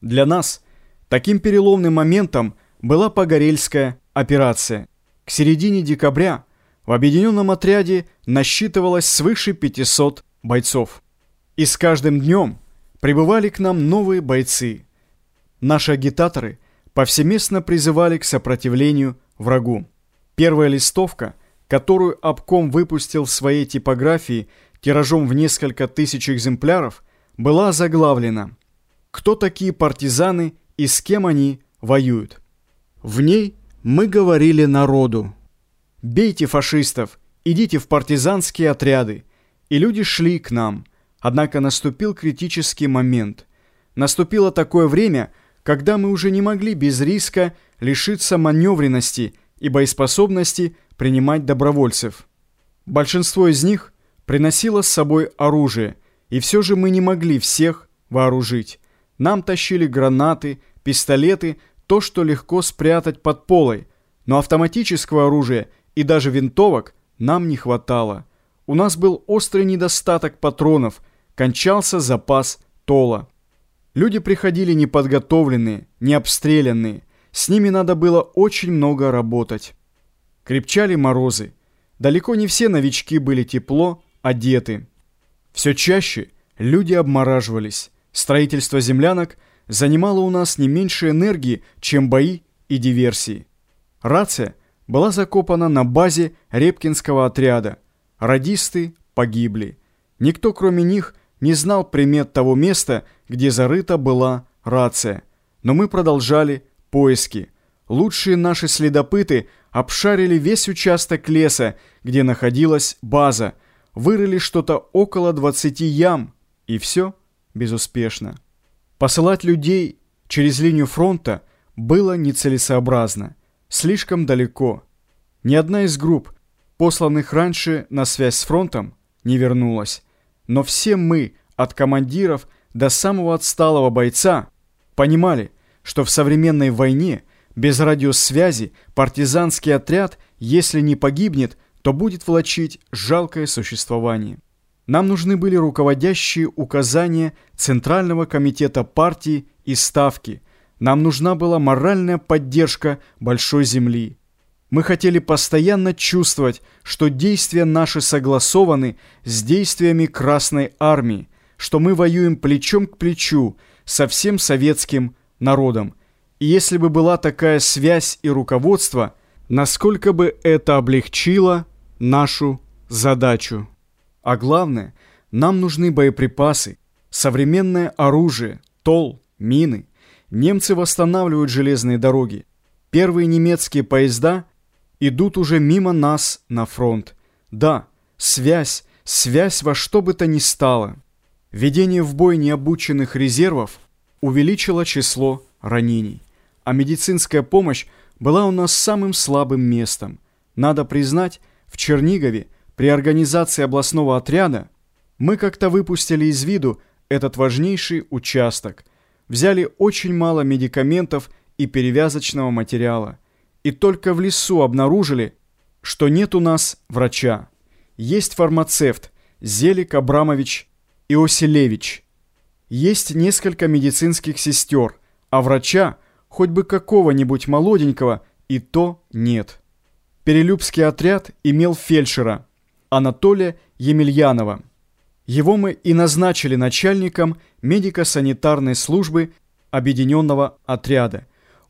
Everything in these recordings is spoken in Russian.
Для нас таким переломным моментом была Погорельская операция. К середине декабря в объединенном отряде насчитывалось свыше 500 бойцов. И с каждым днем прибывали к нам новые бойцы. Наши агитаторы повсеместно призывали к сопротивлению врагу. Первая листовка, которую обком выпустил в своей типографии тиражом в несколько тысяч экземпляров, была заглавлена «Кто такие партизаны и с кем они воюют?». В ней мы говорили народу «Бейте фашистов, идите в партизанские отряды». И люди шли к нам. Однако наступил критический момент. Наступило такое время, когда мы уже не могли без риска лишиться маневренности и боеспособности принимать добровольцев. Большинство из них приносило с собой оружие, и все же мы не могли всех вооружить. Нам тащили гранаты, пистолеты, то, что легко спрятать под полой, но автоматического оружия и даже винтовок нам не хватало. У нас был острый недостаток патронов, кончался запас тола. Люди приходили неподготовленные, не обстрелянные. С ними надо было очень много работать. Крепчали морозы. Далеко не все новички были тепло одеты. Все чаще люди обмораживались. Строительство землянок занимало у нас не меньше энергии, чем бои и диверсии. Рация была закопана на базе Репкинского отряда – Радисты погибли. Никто, кроме них, не знал примет того места, где зарыта была рация. Но мы продолжали поиски. Лучшие наши следопыты обшарили весь участок леса, где находилась база, вырыли что-то около 20 ям, и все безуспешно. Посылать людей через линию фронта было нецелесообразно, слишком далеко. Ни одна из групп посланных раньше на связь с фронтом, не вернулась. Но все мы, от командиров до самого отсталого бойца, понимали, что в современной войне без радиосвязи партизанский отряд, если не погибнет, то будет влачить жалкое существование. Нам нужны были руководящие указания Центрального комитета партии и Ставки. Нам нужна была моральная поддержка Большой Земли. Мы хотели постоянно чувствовать, что действия наши согласованы с действиями Красной Армии, что мы воюем плечом к плечу со всем советским народом. И если бы была такая связь и руководство, насколько бы это облегчило нашу задачу. А главное, нам нужны боеприпасы, современное оружие, тол, мины. Немцы восстанавливают железные дороги. Первые немецкие поезда – идут уже мимо нас на фронт. Да, связь, связь во что бы то ни стало. Введение в бой необученных резервов увеличило число ранений. А медицинская помощь была у нас самым слабым местом. Надо признать, в Чернигове при организации областного отряда мы как-то выпустили из виду этот важнейший участок. Взяли очень мало медикаментов и перевязочного материала и только в лесу обнаружили, что нет у нас врача. Есть фармацевт Зелик Абрамович Иоселевич. Есть несколько медицинских сестер, а врача, хоть бы какого-нибудь молоденького, и то нет. Перелюбский отряд имел фельдшера Анатолия Емельянова. Его мы и назначили начальником медико-санитарной службы объединенного отряда.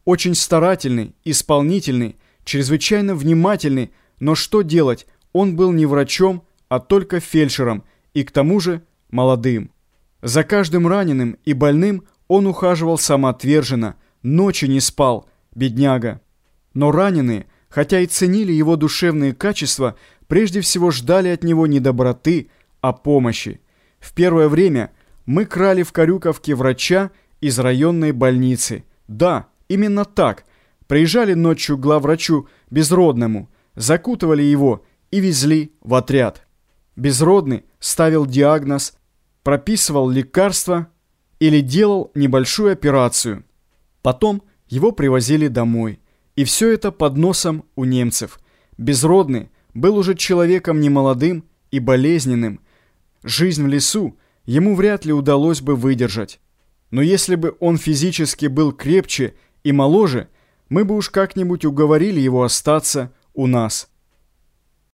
Очень старательный, исполнительный, чрезвычайно внимательный, но что делать, он был не врачом, а только фельдшером, и к тому же молодым. За каждым раненым и больным он ухаживал самоотверженно, ночи не спал, бедняга. Но раненые, хотя и ценили его душевные качества, прежде всего ждали от него не доброты, а помощи. В первое время мы крали в Карюковке врача из районной больницы. Да, Именно так. Приезжали ночью к главврачу Безродному, закутывали его и везли в отряд. Безродный ставил диагноз, прописывал лекарства или делал небольшую операцию. Потом его привозили домой. И все это под носом у немцев. Безродный был уже человеком немолодым и болезненным. Жизнь в лесу ему вряд ли удалось бы выдержать. Но если бы он физически был крепче и моложе, мы бы уж как-нибудь уговорили его остаться у нас.